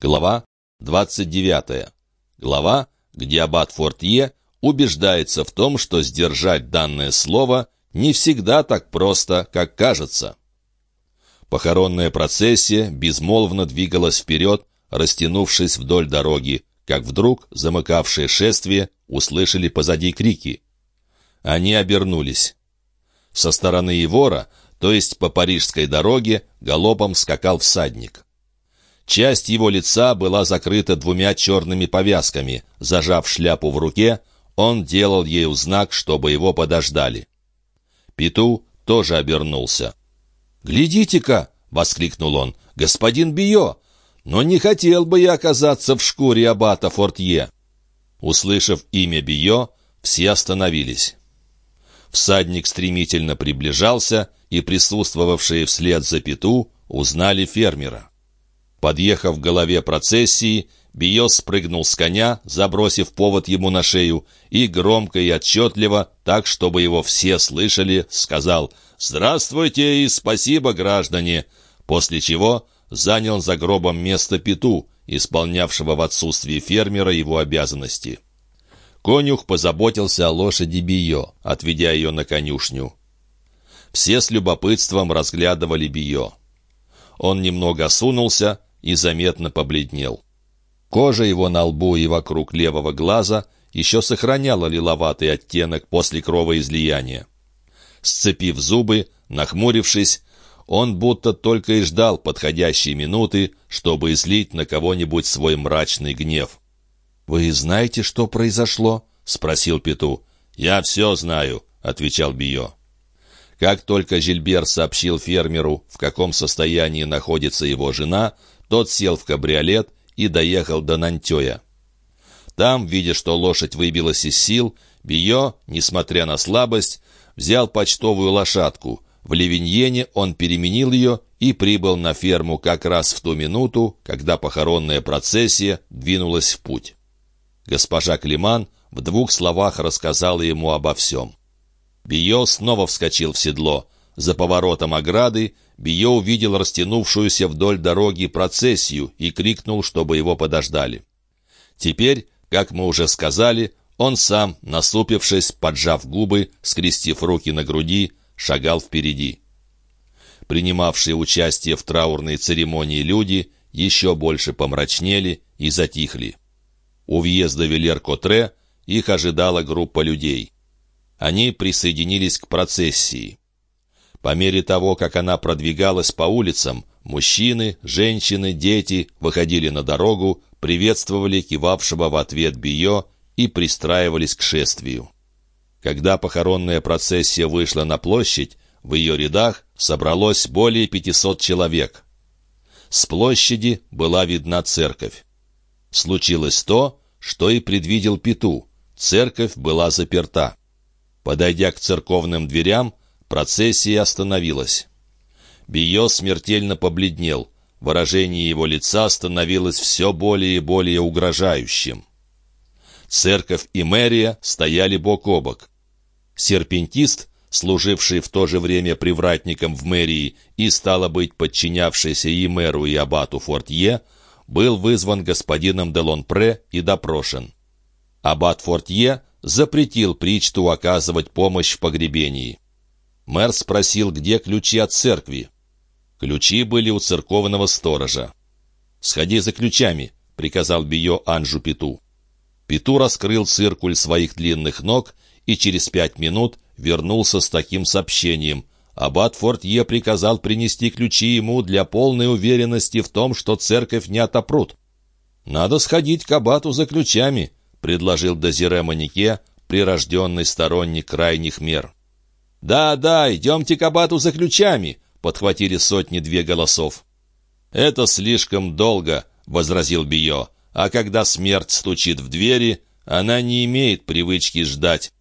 Глава 29. Глава, где аббат Фортье убеждается в том, что сдержать данное слово не всегда так просто, как кажется. Похоронная процессия безмолвно двигалась вперед, растянувшись вдоль дороги, как вдруг замыкавшие шествие услышали позади крики. Они обернулись. Со стороны Евора, то есть по парижской дороге, галопом скакал всадник. Часть его лица была закрыта двумя черными повязками. Зажав шляпу в руке, он делал ею знак, чтобы его подождали. Пету тоже обернулся. «Глядите-ка!» — воскликнул он. «Господин Био! Но не хотел бы я оказаться в шкуре аббата Фортье!» Услышав имя Био, все остановились. Всадник стремительно приближался, и присутствовавшие вслед за Пету узнали фермера. Подъехав к голове процессии, Биос спрыгнул с коня, забросив повод ему на шею, и громко и отчетливо, так, чтобы его все слышали, сказал «Здравствуйте и спасибо, граждане!» после чего занял за гробом место Пету, исполнявшего в отсутствии фермера его обязанности. Конюх позаботился о лошади Био, отведя ее на конюшню. Все с любопытством разглядывали Био. Он немного осунулся, и заметно побледнел. Кожа его на лбу и вокруг левого глаза еще сохраняла лиловатый оттенок после кровоизлияния. Сцепив зубы, нахмурившись, он будто только и ждал подходящей минуты, чтобы излить на кого-нибудь свой мрачный гнев. «Вы знаете, что произошло?» — спросил Пету. «Я все знаю», — отвечал Био. Как только Жильбер сообщил фермеру, в каком состоянии находится его жена, тот сел в кабриолет и доехал до Нантёя. Там, видя, что лошадь выбилась из сил, Био, несмотря на слабость, взял почтовую лошадку. В Левиньене он переменил ее и прибыл на ферму как раз в ту минуту, когда похоронная процессия двинулась в путь. Госпожа Климан в двух словах рассказала ему обо всем. Био снова вскочил в седло. За поворотом ограды Био увидел растянувшуюся вдоль дороги процессию и крикнул, чтобы его подождали. Теперь, как мы уже сказали, он сам, насупившись, поджав губы, скрестив руки на груди, шагал впереди. Принимавшие участие в траурной церемонии люди еще больше помрачнели и затихли. У въезда Велер-Котре их ожидала группа людей. Они присоединились к процессии. По мере того, как она продвигалась по улицам, мужчины, женщины, дети выходили на дорогу, приветствовали кивавшего в ответ Био и пристраивались к шествию. Когда похоронная процессия вышла на площадь, в ее рядах собралось более 500 человек. С площади была видна церковь. Случилось то, что и предвидел Пету. Церковь была заперта. Подойдя к церковным дверям, Процессия остановилась. Био смертельно побледнел. Выражение его лица становилось все более и более угрожающим. Церковь и мэрия стояли бок о бок. Серпентист, служивший в то же время привратником в мэрии и, стало быть, подчинявшийся и мэру, и аббату Фортье, был вызван господином де Лонпре и допрошен. Аббат Фортье запретил Причту оказывать помощь в погребении. Мэр спросил, где ключи от церкви. Ключи были у церковного сторожа. «Сходи за ключами», — приказал Био Анжу Пету. Пету раскрыл циркуль своих длинных ног и через пять минут вернулся с таким сообщением. Аббат Фортье приказал принести ключи ему для полной уверенности в том, что церковь не отопрут. «Надо сходить к аббату за ключами», — предложил Дозире Манике, прирожденный сторонник крайних мер. «Да, да, идемте к абату за ключами!» — подхватили сотни-две голосов. «Это слишком долго», — возразил Био. «А когда смерть стучит в двери, она не имеет привычки ждать».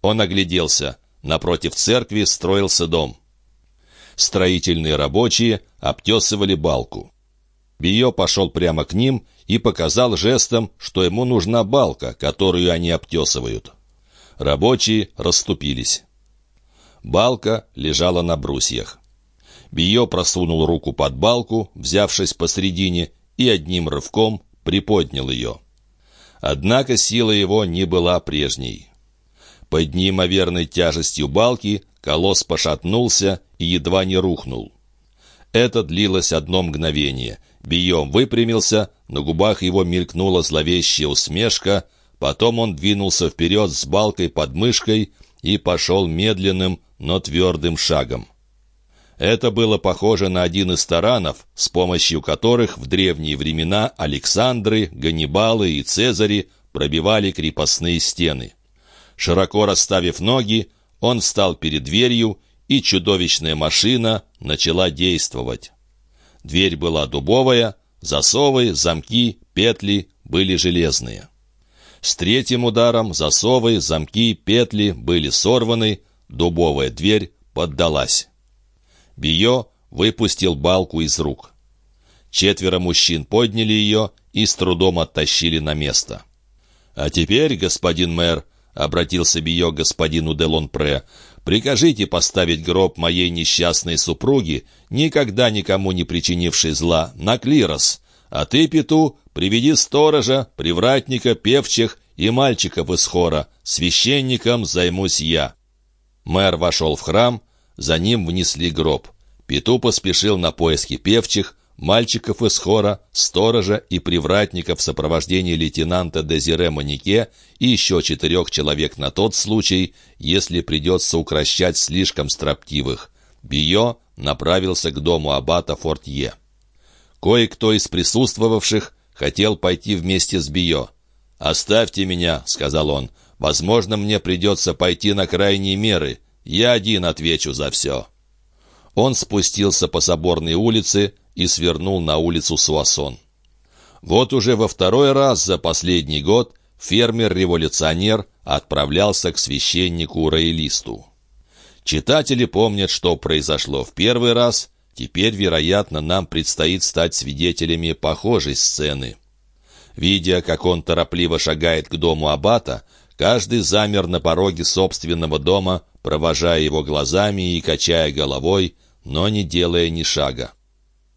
Он огляделся. Напротив церкви строился дом. Строительные рабочие обтесывали балку. Био пошел прямо к ним и показал жестом, что ему нужна балка, которую они обтесывают. Рабочие расступились. Балка лежала на брусьях. Био просунул руку под балку, взявшись посредине, и одним рывком приподнял ее. Однако сила его не была прежней. Под неимоверной тяжестью балки колосс пошатнулся и едва не рухнул. Это длилось одно мгновение. Биом выпрямился, на губах его мелькнула зловещая усмешка, потом он двинулся вперед с балкой под мышкой и пошел медленным, но твердым шагом. Это было похоже на один из таранов, с помощью которых в древние времена Александры, Ганнибалы и Цезари пробивали крепостные стены. Широко расставив ноги, он встал перед дверью, и чудовищная машина начала действовать. Дверь была дубовая, засовы, замки, петли были железные. С третьим ударом засовы, замки, петли были сорваны, дубовая дверь поддалась. Био выпустил балку из рук. Четверо мужчин подняли ее и с трудом оттащили на место. «А теперь, господин мэр», — обратился Био к господину де Лонпре, «прикажите поставить гроб моей несчастной супруги, никогда никому не причинившей зла, на клирос, а ты, Пету, приведи сторожа, привратника, певчих и мальчиков из хора. Священником займусь я». Мэр вошел в храм, за ним внесли гроб. Пету поспешил на поиски певчих, мальчиков из хора, сторожа и привратника в сопровождении лейтенанта Дезире Манике и еще четырех человек на тот случай, если придется укращать слишком строптивых. Био направился к дому аббата Фортье. Кое-кто из присутствовавших хотел пойти вместе с Био. «Оставьте меня», — сказал он. «Возможно, мне придется пойти на крайние меры. Я один отвечу за все». Он спустился по соборной улице и свернул на улицу Суасон. Вот уже во второй раз за последний год фермер-революционер отправлялся к священнику-роялисту. Читатели помнят, что произошло в первый раз, теперь, вероятно, нам предстоит стать свидетелями похожей сцены. Видя, как он торопливо шагает к дому аббата, каждый замер на пороге собственного дома, провожая его глазами и качая головой, но не делая ни шага.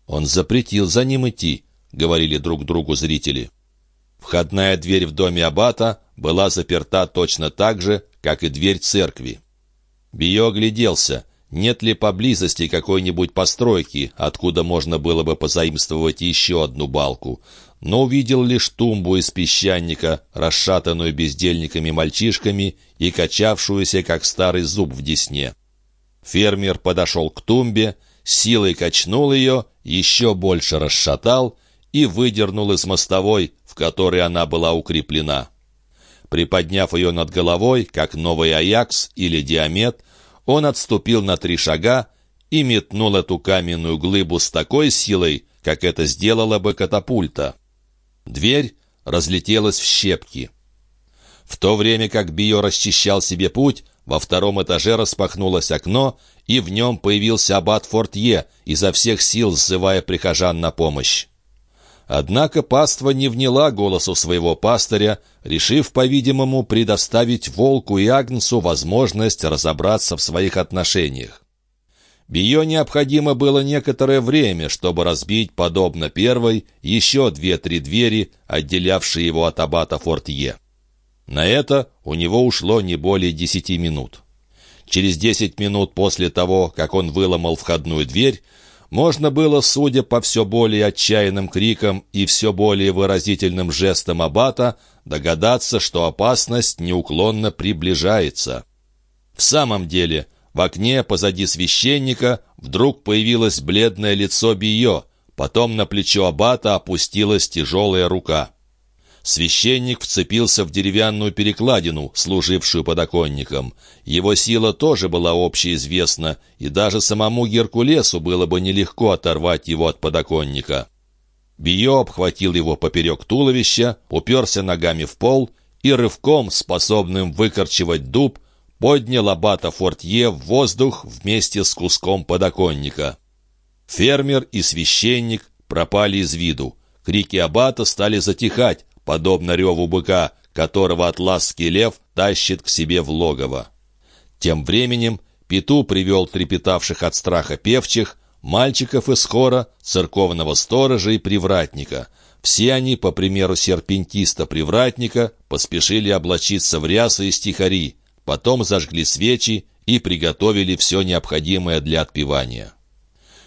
«Он запретил за ним идти», — говорили друг другу зрители. Входная дверь в доме аббата была заперта точно так же, как и дверь церкви. Био огляделся, нет ли поблизости какой-нибудь постройки, откуда можно было бы позаимствовать еще одну балку, но увидел лишь тумбу из песчаника, расшатанную бездельниками-мальчишками и качавшуюся, как старый зуб в десне. Фермер подошел к тумбе, силой качнул ее, еще больше расшатал и выдернул из мостовой, в которой она была укреплена. Приподняв ее над головой, как новый Аякс или Диамет, он отступил на три шага и метнул эту каменную глыбу с такой силой, как это сделала бы катапульта. Дверь разлетелась в щепки. В то время как Био расчищал себе путь, во втором этаже распахнулось окно, и в нем появился аббат Фортье, изо всех сил сзывая прихожан на помощь. Однако паства не вняла голосу своего пастыря, решив, по-видимому, предоставить волку и агнцу возможность разобраться в своих отношениях. Био необходимо было некоторое время, чтобы разбить, подобно первой, еще две-три двери, отделявшие его от аббата Фортье. На это у него ушло не более десяти минут. Через десять минут после того, как он выломал входную дверь, можно было, судя по все более отчаянным крикам и все более выразительным жестам аббата, догадаться, что опасность неуклонно приближается. В самом деле, в окне позади священника вдруг появилось бледное лицо Био, потом на плечо аббата опустилась тяжелая рука. Священник вцепился в деревянную перекладину, служившую подоконником. Его сила тоже была общеизвестна, и даже самому Геркулесу было бы нелегко оторвать его от подоконника. Био обхватил его поперек туловища, уперся ногами в пол и рывком, способным выкорчевать дуб, поднял аббата Фортье в воздух вместе с куском подоконника. Фермер и священник пропали из виду. Крики аббата стали затихать, подобно реву быка, которого атласский лев тащит к себе в логово. Тем временем Пету привел трепетавших от страха певчих, мальчиков из хора, церковного сторожа и привратника. Все они, по примеру серпентиста-привратника, поспешили облачиться в рясы и стихари, потом зажгли свечи и приготовили все необходимое для отпевания.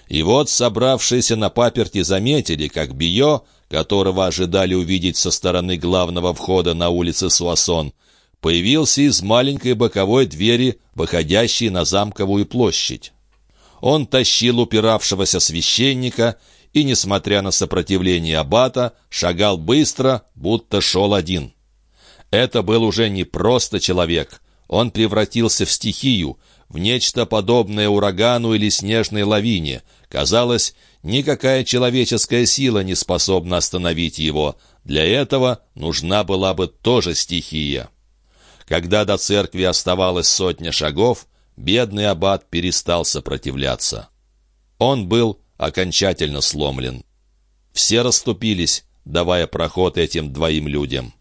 И вот собравшиеся на паперти заметили, как Био, которого ожидали увидеть со стороны главного входа на улице Суасон, появился из маленькой боковой двери, выходящей на замковую площадь. Он тащил упиравшегося священника и, несмотря на сопротивление аббата, шагал быстро, будто шел один. Это был уже не просто человек. Он превратился в стихию, в нечто подобное урагану или снежной лавине. Казалось, никакая человеческая сила не способна остановить его. Для этого нужна была бы тоже стихия. Когда до церкви оставалось сотня шагов, бедный аббат перестал сопротивляться. Он был окончательно сломлен. Все расступились, давая проход этим двоим людям.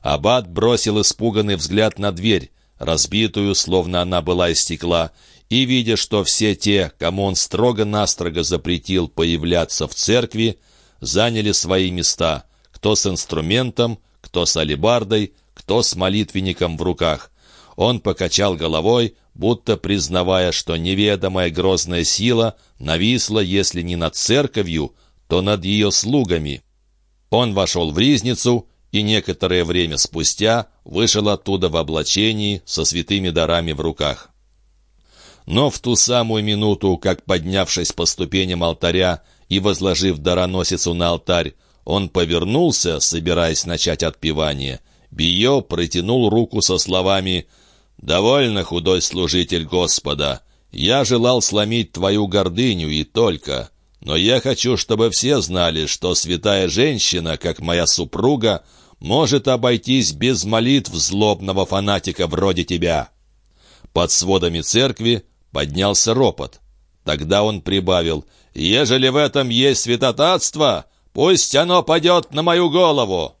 Аббат бросил испуганный взгляд на дверь, разбитую, словно она была из стекла, и, видя, что все те, кому он строго-настрого запретил появляться в церкви, заняли свои места, кто с инструментом, кто с алебардой, кто с молитвенником в руках. Он покачал головой, будто признавая, что неведомая грозная сила нависла, если не над церковью, то над ее слугами. Он вошел в ризницу и некоторое время спустя вышел оттуда в облачении со святыми дарами в руках. Но в ту самую минуту, как, поднявшись по ступеням алтаря и возложив дароносицу на алтарь, он повернулся, собираясь начать отпевание, Био протянул руку со словами «Довольно, худой служитель Господа, я желал сломить твою гордыню и только, но я хочу, чтобы все знали, что святая женщина, как моя супруга, может обойтись без молитв злобного фанатика вроде тебя». Под сводами церкви поднялся ропот. Тогда он прибавил, «Ежели в этом есть святотатство, пусть оно падет на мою голову!»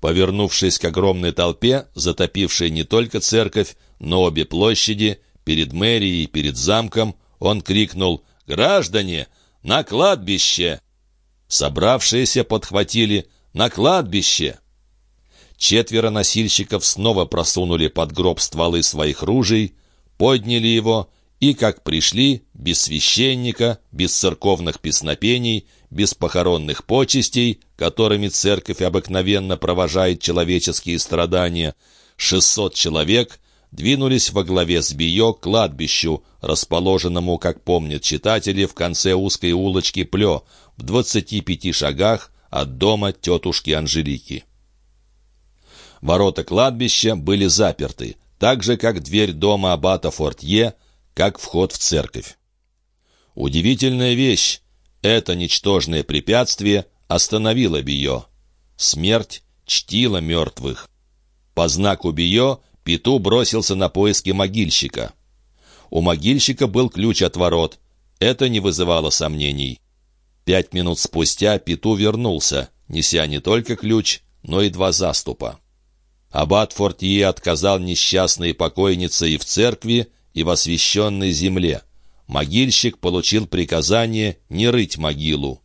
Повернувшись к огромной толпе, затопившей не только церковь, но обе площади, перед мэрией и перед замком, он крикнул «Граждане, на кладбище!» Собравшиеся подхватили «На кладбище!» Четверо носильщиков снова просунули под гроб стволы своих ружей, подняли его и, как пришли, без священника, без церковных песнопений, без похоронных почестей, которыми церковь обыкновенно провожает человеческие страдания, шестьсот человек двинулись во главе с Био к кладбищу, расположенному, как помнят читатели, в конце узкой улочки Плё, в двадцати пяти шагах от дома тетушки Анжелики. Ворота кладбища были заперты, так же, как дверь дома аббата Фортье, как вход в церковь. Удивительная вещь, это ничтожное препятствие остановило Био. Смерть чтила мертвых. По знаку Био Пету бросился на поиски могильщика. У могильщика был ключ от ворот. Это не вызывало сомнений. Пять минут спустя Пету вернулся, неся не только ключ, но и два заступа. Аббат Фортье отказал несчастной покойнице и в церкви, и в освященной земле. Могильщик получил приказание не рыть могилу.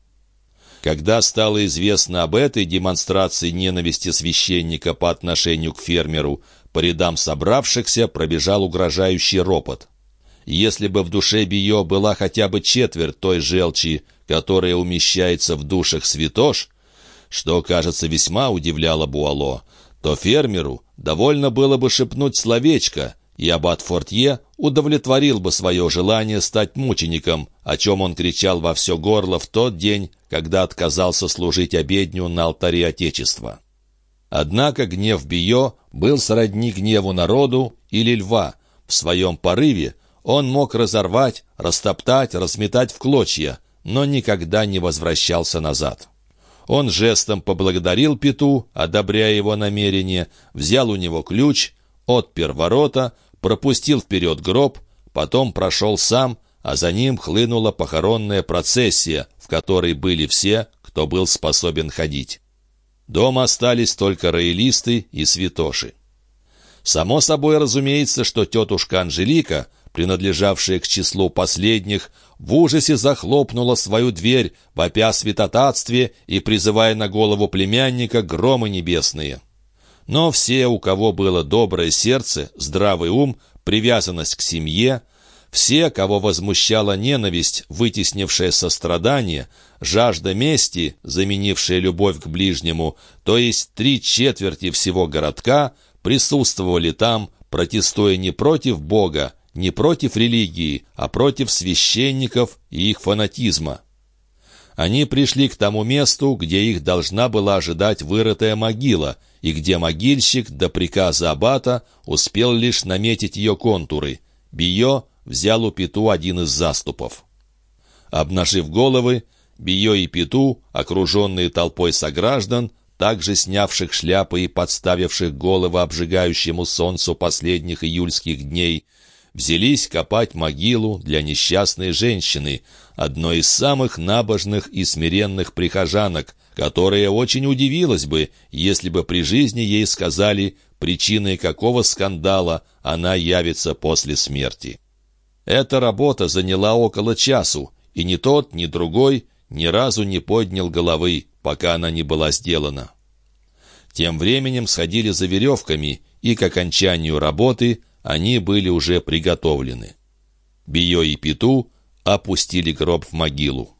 Когда стало известно об этой демонстрации ненависти священника по отношению к фермеру, по рядам собравшихся пробежал угрожающий ропот. Если бы в душе Био была хотя бы четверть той желчи, которая умещается в душах святош, что, кажется, весьма удивляло Буало, то фермеру довольно было бы шепнуть словечко, и аббат Фортье удовлетворил бы свое желание стать мучеником, о чем он кричал во все горло в тот день, когда отказался служить обедню на алтаре Отечества. Однако гнев Био был сродни гневу народу или льва. В своем порыве он мог разорвать, растоптать, разметать в клочья, но никогда не возвращался назад. Он жестом поблагодарил Пету, одобряя его намерение, взял у него ключ, отпер ворота, пропустил вперед гроб, потом прошел сам, а за ним хлынула похоронная процессия, в которой были все, кто был способен ходить. Дома остались только роялисты и святоши. Само собой разумеется, что тетушка Анжелика, принадлежавшая к числу последних, в ужасе захлопнула свою дверь, вопя святотатстве и призывая на голову племянника громы небесные. Но все, у кого было доброе сердце, здравый ум, привязанность к семье, все, кого возмущала ненависть, вытеснившая сострадание, жажда мести, заменившая любовь к ближнему, то есть три четверти всего городка, присутствовали там, протестуя не против Бога, не против религии, а против священников и их фанатизма. Они пришли к тому месту, где их должна была ожидать вырытая могила, и где могильщик до приказа аббата успел лишь наметить ее контуры. Био взял у Пету один из заступов. Обнажив головы, Био и Пету, окруженные толпой сограждан, также снявших шляпы и подставивших головы обжигающему солнцу последних июльских дней, взялись копать могилу для несчастной женщины, одной из самых набожных и смиренных прихожанок, которая очень удивилась бы, если бы при жизни ей сказали, причиной какого скандала она явится после смерти. Эта работа заняла около часу, и ни тот, ни другой ни разу не поднял головы, пока она не была сделана. Тем временем сходили за веревками, и к окончанию работы они были уже приготовлены. Био и Пету опустили гроб в могилу.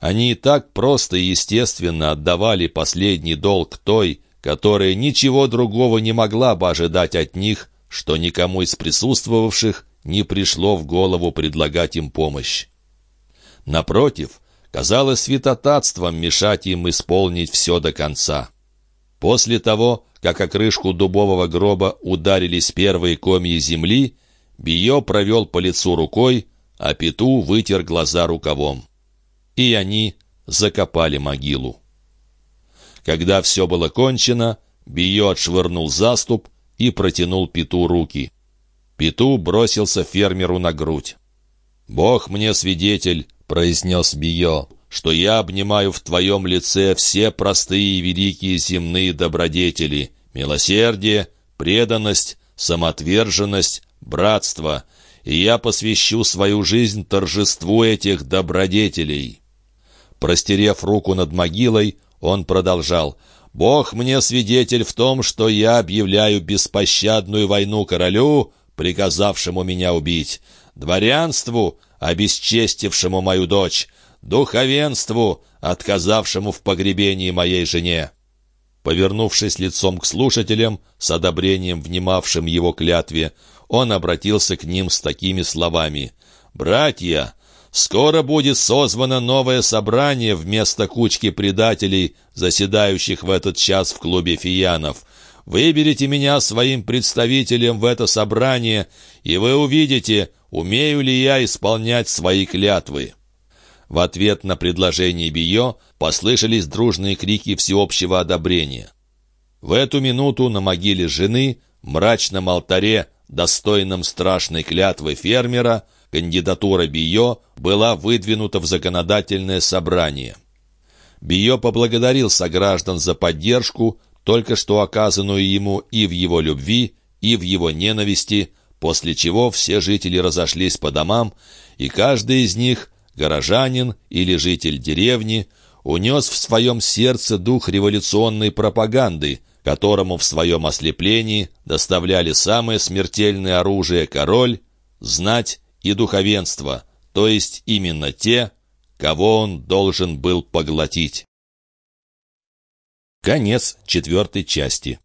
Они так просто и естественно отдавали последний долг той, которая ничего другого не могла бы ожидать от них, что никому из присутствовавших не пришло в голову предлагать им помощь. Напротив, казалось святотатством мешать им исполнить все до конца. После того, как о крышку дубового гроба ударились первые комья земли, Био провел по лицу рукой, а Пету вытер глаза рукавом. И они закопали могилу. Когда все было кончено, Био отшвырнул заступ и протянул Пету руки. Пету бросился фермеру на грудь. «Бог мне свидетель», — произнес Био, «что я обнимаю в твоем лице все простые и великие земные добродетели — милосердие, преданность, самоотверженность, братство, и я посвящу свою жизнь торжеству этих добродетелей». Простерев руку над могилой, он продолжал — Бог мне свидетель в том, что я объявляю беспощадную войну королю, приказавшему меня убить, дворянству, обесчестившему мою дочь, духовенству, отказавшему в погребении моей жене. Повернувшись лицом к слушателям, с одобрением внимавшим его клятве, он обратился к ним с такими словами. «Братья, скоро будет созвано новое собрание вместо кучки предателей, заседающих в этот час в клубе фиянов. Выберите меня своим представителем в это собрание, и вы увидите, умею ли я исполнять свои клятвы». В ответ на предложение Био послышались дружные крики всеобщего одобрения. В эту минуту на могиле жены, мрачном алтаре, достойном страшной клятвы фермера, кандидатура Био была выдвинута в законодательное собрание. Био поблагодарил сограждан за поддержку, только что оказанную ему и в его любви, и в его ненависти, после чего все жители разошлись по домам, и каждый из них, горожанин или житель деревни, унес в своем сердце дух революционной пропаганды, которому в своем ослеплении доставляли самое смертельное оружие король, знать и духовенство, то есть именно те, кого он должен был поглотить. Конец четвертой части.